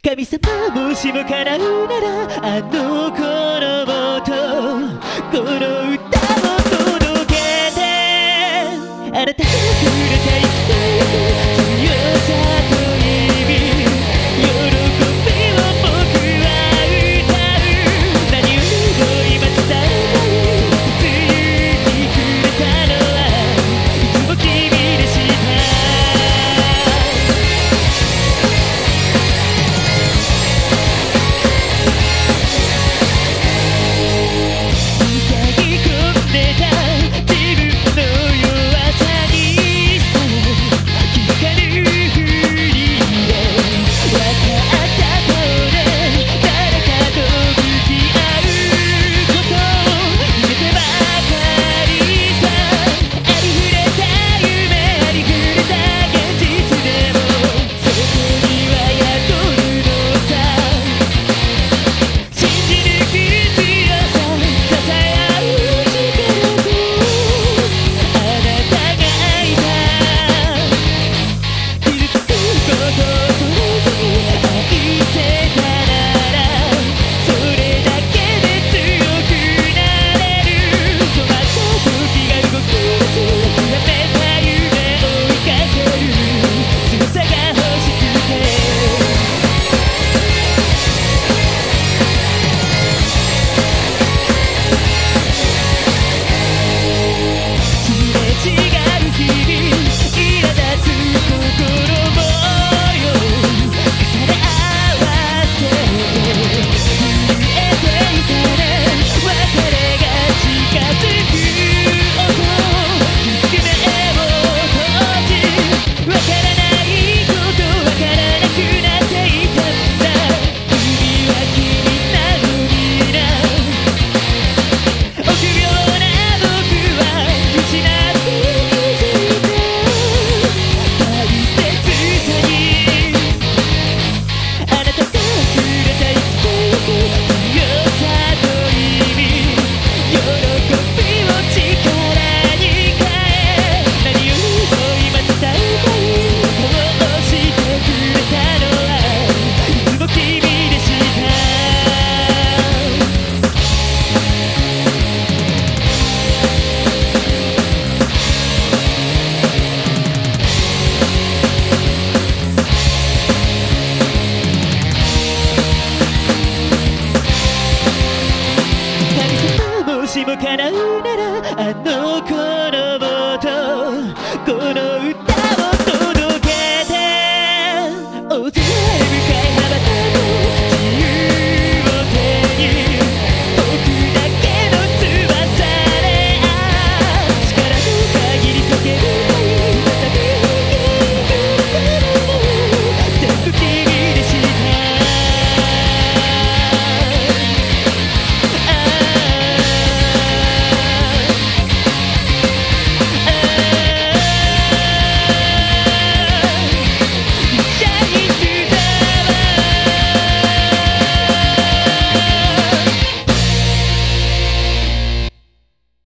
神様もしからうならあの頃をも叶うならあの子